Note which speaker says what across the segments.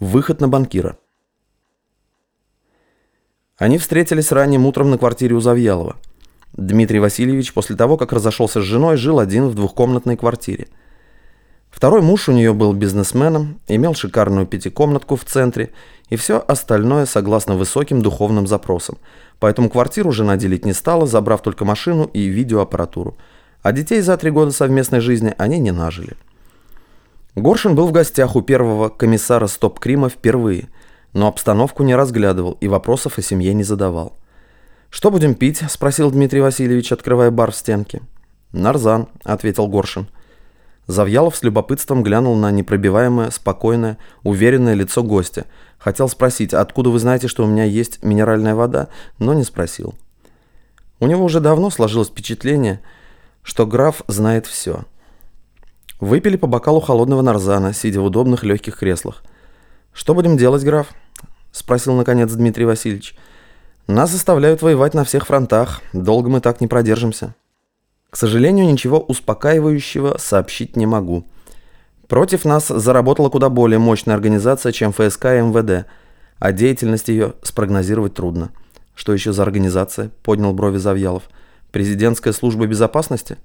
Speaker 1: Выход на банкира. Они встретились ранним утром на квартире у Завьялова. Дмитрий Васильевич после того, как разошелся с женой, жил один в двухкомнатной квартире. Второй муж у нее был бизнесменом, имел шикарную пятикомнатку в центре и все остальное согласно высоким духовным запросам. Поэтому квартиру жена делить не стала, забрав только машину и видеоаппаратуру. А детей за три года совместной жизни они не нажили. Горшин был в гостях у первого комиссара Стоп-Крима впервые, но обстановку не разглядывал и вопросов о семье не задавал. «Что будем пить?» – спросил Дмитрий Васильевич, открывая бар в стенке. «Нарзан», – ответил Горшин. Завьялов с любопытством глянул на непробиваемое, спокойное, уверенное лицо гостя. Хотел спросить, откуда вы знаете, что у меня есть минеральная вода, но не спросил. У него уже давно сложилось впечатление, что граф знает все – Выпили по бокалу холодного нарзана, сидя в удобных легких креслах. «Что будем делать, граф?» – спросил наконец Дмитрий Васильевич. «Нас заставляют воевать на всех фронтах. Долго мы так не продержимся». К сожалению, ничего успокаивающего сообщить не могу. Против нас заработала куда более мощная организация, чем ФСК и МВД, а деятельность ее спрогнозировать трудно. Что еще за организация? Поднял брови Завьялов. Президентская служба безопасности?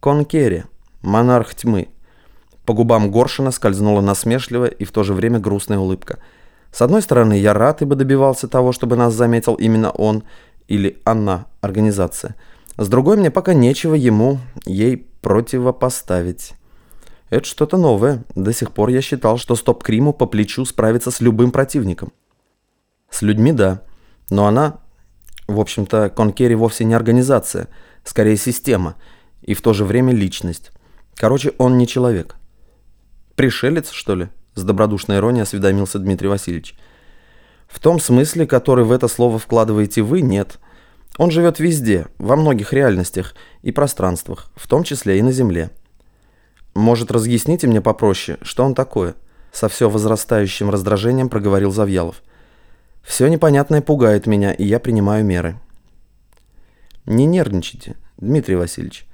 Speaker 1: Конкерри. Монарх тьмы. По губам Горшина скользнула насмешливая и в то же время грустная улыбка. С одной стороны, я рад, ибо добивался того, чтобы нас заметил именно он или она, организация. С другой, мне пока нечего ему, ей противопоставить. Это что-то новое. До сих пор я считал, что стоп-криму по плечу справится с любым противником. С людьми – да. Но она, в общем-то, Конкери вовсе не организация, скорее система, и в то же время личность. Короче, он не человек. Пришелец, что ли? С добродушной иронией осведомился Дмитрий Васильевич. В том смысле, который в это слово вкладываете вы, нет. Он живет везде, во многих реальностях и пространствах, в том числе и на Земле. Может, разъясните мне попроще, что он такое? Со все возрастающим раздражением проговорил Завьялов. Все непонятное пугает меня, и я принимаю меры. Не нервничайте, Дмитрий Васильевич.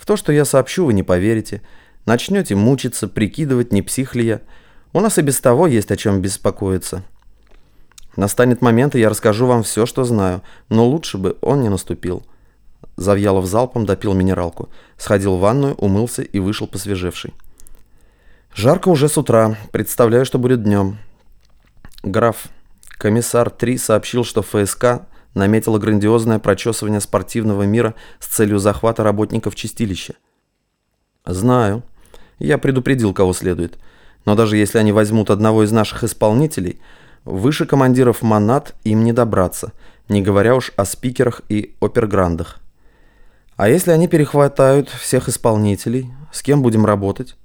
Speaker 1: В то, что я сообщу, вы не поверите. Начнете мучиться, прикидывать, не псих ли я. У нас и без того есть о чем беспокоиться. Настанет момент, и я расскажу вам все, что знаю, но лучше бы он не наступил. Завьялов залпом допил минералку, сходил в ванную, умылся и вышел посвежевший. Жарко уже с утра, представляю, что будет днем. Граф, комиссар 3 сообщил, что ФСК наметила грандиозное прочесывание спортивного мира с целью захвата работников чистилища. Знаю. Я предупредил, кого следует. Но даже если они возьмут одного из наших исполнителей, выше командиров Монат им не добраться, не говоря уж о спикерах и оперграндах. А если они перехватают всех исполнителей, с кем будем работать?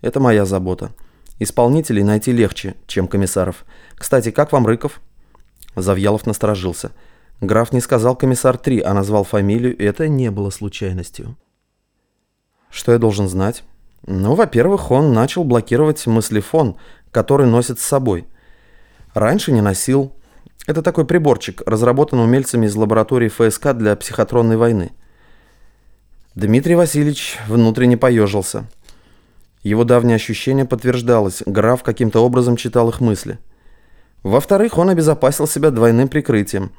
Speaker 1: Это моя забота. Исполнителей найти легче, чем комиссаров. Кстати, как вам Рыков? Завьялов насторожился. Граф не сказал комиссар 3, а назвал фамилию, и это не было случайностью. Что я должен знать? Ну, во-первых, он начал блокировать мыслефон, который носит с собой. Раньше не носил. Это такой приборчик, разработан умельцами из лаборатории ФСК для психотронной войны. Дмитрий Васильевич внутренне поежился. Его давнее ощущение подтверждалось, граф каким-то образом читал их мысли. Во-вторых, он обезопасил себя двойным прикрытием,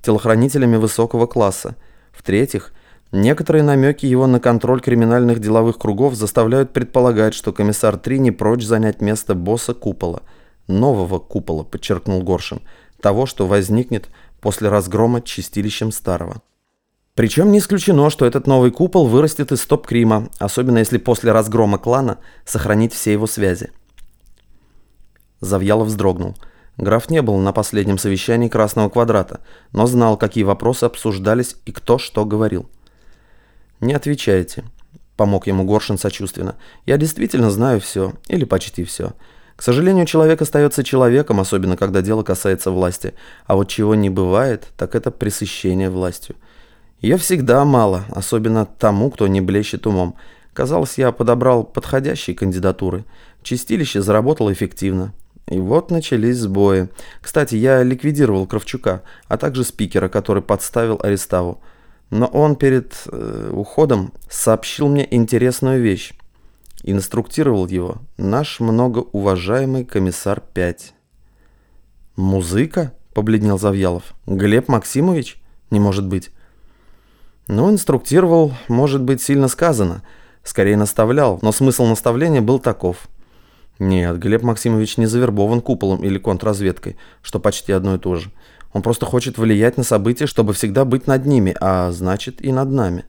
Speaker 1: телохранителями высокого класса. В-третьих, некоторые намеки его на контроль криминальных деловых кругов заставляют предполагать, что комиссар Три не прочь занять место босса купола. Нового купола, подчеркнул Горшин, того, что возникнет после разгрома чистилищем старого. Причем не исключено, что этот новый купол вырастет из стоп-крима, особенно если после разгрома клана сохранить все его связи. Завьялов вздрогнул – Граф не был на последнем совещании Красного Квадрата, но знал, какие вопросы обсуждались и кто что говорил. «Не отвечайте», – помог ему Горшин сочувственно. «Я действительно знаю все, или почти все. К сожалению, человек остается человеком, особенно когда дело касается власти. А вот чего не бывает, так это пресыщение властью. Ее всегда мало, особенно тому, кто не блещет умом. Казалось, я подобрал подходящие кандидатуры. Чистилище заработало эффективно. И вот начались сбои. Кстати, я ликвидировал Кравчука, а также спикера, который подставил Ареставу. Но он перед э, уходом сообщил мне интересную вещь. Инструктировал его наш многоуважаемый комиссар 5. «Музыка?» – побледнел Завьялов. «Глеб Максимович? Не может быть». Ну, инструктировал, может быть, сильно сказано. Скорее наставлял, но смысл наставления был таков. Нет, Глеб Максимович не завербован куполом или контрразведкой, что почти одно и то же. Он просто хочет влиять на события, чтобы всегда быть над ними, а значит и над нами.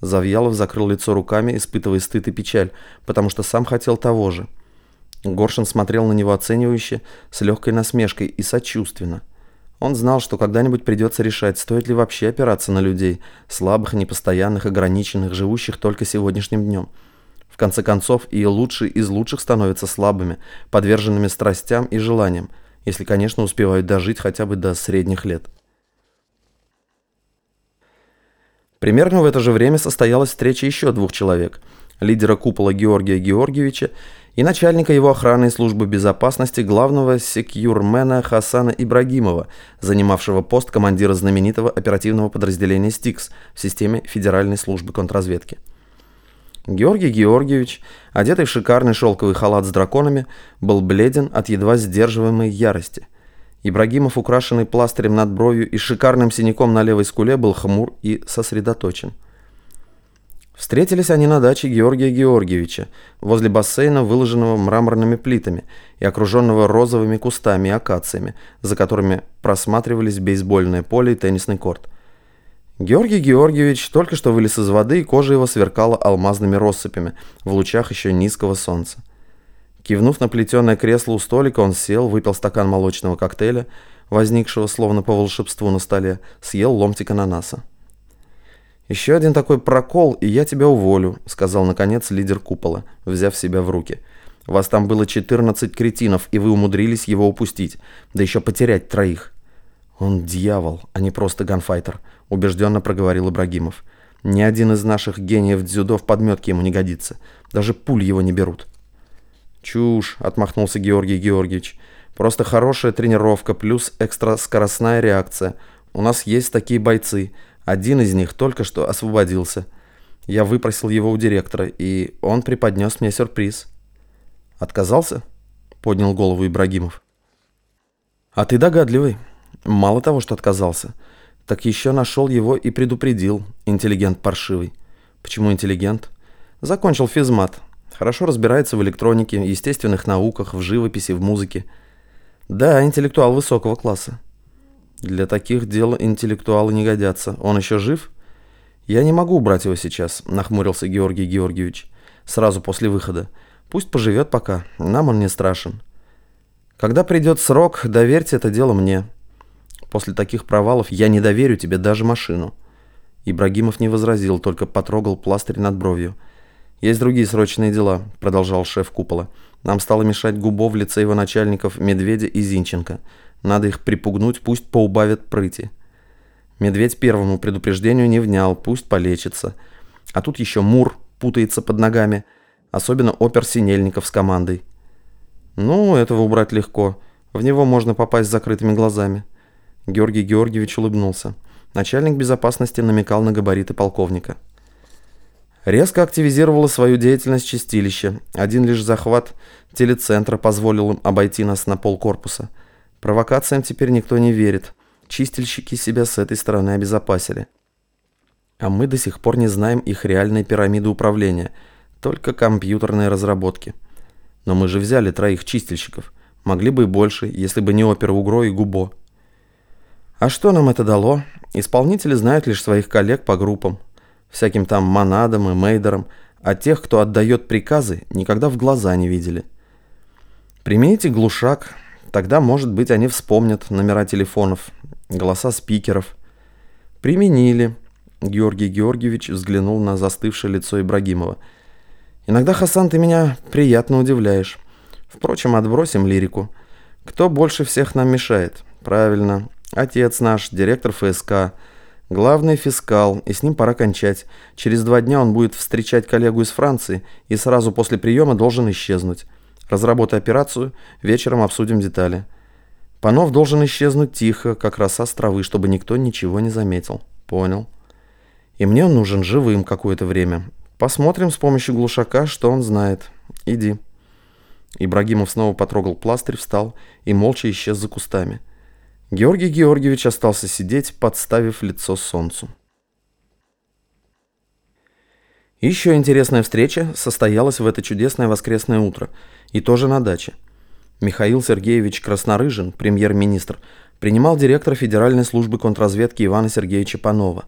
Speaker 1: Завьялов закрыл лицо руками, испытывая стыд и печаль, потому что сам хотел того же. Горшин смотрел на него оценивающе, с легкой насмешкой и сочувственно. Он знал, что когда-нибудь придется решать, стоит ли вообще опираться на людей, слабых, непостоянных, ограниченных, живущих только сегодняшним днем. В конце концов, и лучшие из лучших становятся слабыми, подверженными страстям и желаниям, если, конечно, успевают дожить хотя бы до средних лет. Примерно в это же время состоялась встреча еще двух человек – лидера купола Георгия Георгиевича и начальника его охранной службы безопасности главного секьюрмена Хасана Ибрагимова, занимавшего пост командира знаменитого оперативного подразделения «Стикс» в системе Федеральной службы контрразведки. Георгий Георгиевич, одетый в шикарный шелковый халат с драконами, был бледен от едва сдерживаемой ярости – Ибрагимов, украшенный пластырем над бровью и шикарным синяком на левой скуле, был хмур и сосредоточен. Встретились они на даче Георгия Георгиевича, возле бассейна, выложенного мраморными плитами и окруженного розовыми кустами и акациями, за которыми просматривались бейсбольное поле и теннисный корт. Георгий Георгиевич только что вылез из воды, и кожа его сверкала алмазными россыпями в лучах еще низкого солнца. Кивнув на плетеное кресло у столика, он сел, выпил стакан молочного коктейля, возникшего словно по волшебству на столе, съел ломтик ананаса. «Еще один такой прокол, и я тебя уволю», — сказал, наконец, лидер купола, взяв себя в руки. «Вас там было 14 кретинов, и вы умудрились его упустить, да еще потерять троих». «Он дьявол, а не просто ганфайтер», — убежденно проговорил Ибрагимов. «Ни один из наших гениев дзюдо в подметке ему не годится. Даже пуль его не берут». «Чушь», — отмахнулся Георгий Георгиевич. «Просто хорошая тренировка плюс экстраскоростная реакция. У нас есть такие бойцы. Один из них только что освободился. Я выпросил его у директора, и он преподнес мне сюрприз». «Отказался?» — поднял голову Ибрагимов. «А ты догадливый. Мало того, что отказался, так еще нашел его и предупредил, интеллигент паршивый». «Почему интеллигент?» «Закончил физмат, Хорошо разбирается в электронике, естественных науках, в живописи, в музыке. Да, интеллектуал высокого класса. Для таких дел интеллектуалы не годятся. Он еще жив? Я не могу убрать его сейчас, нахмурился Георгий Георгиевич. Сразу после выхода. Пусть поживет пока, нам он не страшен. Когда придет срок, доверьте это дело мне. После таких провалов я не доверю тебе даже машину. Ибрагимов не возразил, только потрогал пластырь над бровью. «Есть другие срочные дела», — продолжал шеф купола. «Нам стало мешать Губо в лице его начальников Медведя и Зинченко. Надо их припугнуть, пусть поубавят прыти». Медведь первому предупреждению не внял, пусть полечится. А тут еще Мур путается под ногами, особенно опер Синельников с командой. «Ну, этого убрать легко. В него можно попасть с закрытыми глазами». Георгий Георгиевич улыбнулся. Начальник безопасности намекал на габариты полковника. Резко активизировало свою деятельность чистилище. Один лишь захват телецентра позволил им обойти нас на пол корпуса. Провокациям теперь никто не верит. Чистильщики себя с этой стороны обезопасили. А мы до сих пор не знаем их реальной пирамиды управления, только компьютерные разработки. Но мы же взяли троих чистильщиков. Могли бы и больше, если бы не опера Угро и Губо. А что нам это дало? Исполнители знают лишь своих коллег по группам всяким там монадам и мейдерам, а тех, кто отдает приказы, никогда в глаза не видели. Примените глушак, тогда, может быть, они вспомнят номера телефонов, голоса спикеров. Применили. Георгий Георгиевич взглянул на застывшее лицо Ибрагимова. Иногда, Хасан, ты меня приятно удивляешь. Впрочем, отбросим лирику. Кто больше всех нам мешает? Правильно, отец наш, директор ФСК, Главный фискал, и с ним пора кончать. Через два дня он будет встречать коллегу из Франции и сразу после приема должен исчезнуть. Разработай операцию, вечером обсудим детали. Панов должен исчезнуть тихо, как роса с травы, чтобы никто ничего не заметил. Понял. И мне он нужен живым какое-то время. Посмотрим с помощью глушака, что он знает. Иди. Ибрагимов снова потрогал пластырь, встал и молча исчез за кустами. Георгий Георгиевич остался сидеть, подставив лицо солнцу. Еще интересная встреча состоялась в это чудесное воскресное утро, и тоже на даче. Михаил Сергеевич Краснорыжин, премьер-министр, принимал директора Федеральной службы контрразведки Ивана Сергеевича Панова.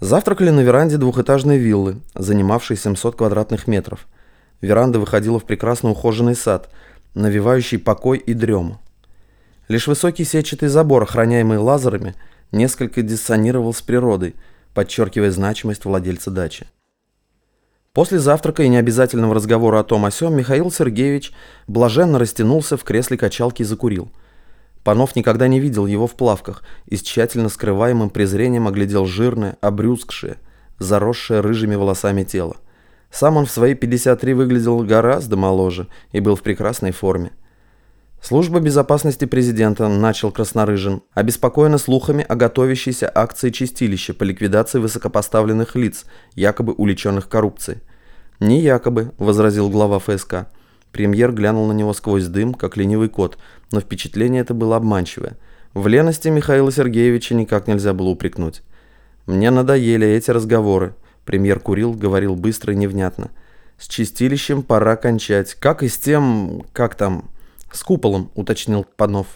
Speaker 1: Завтракали на веранде двухэтажной виллы, занимавшей 700 квадратных метров. Веранда выходила в прекрасно ухоженный сад, навевающий покой и дрему. Лишь высокий сетчатый забор, охраняемый лазерами, несколько диссонировал с природой, подчеркивая значимость владельца дачи. После завтрака и необязательного разговора о том о сём Михаил Сергеевич блаженно растянулся в кресле качалки и закурил – Панов никогда не видел его в плавках и с тщательно скрываемым презрением оглядел жирное, обрюзгшее, заросшее рыжими волосами тело. Сам он в свои 53 выглядел гораздо моложе и был в прекрасной форме. Служба безопасности президента, начал Краснорыжин, обеспокоена слухами о готовящейся акции чистилища по ликвидации высокопоставленных лиц, якобы уличенных коррупцией. «Не якобы», — возразил глава ФСК. Премьер глянул на него сквозь дым, как ленивый кот, но впечатление это было обманчивое. В лености Михаила Сергеевича никак нельзя было упрекнуть. «Мне надоели эти разговоры», — премьер курил, говорил быстро и невнятно. «С чистилищем пора кончать. Как и с тем... как там...» «С куполом», — уточнил Панов.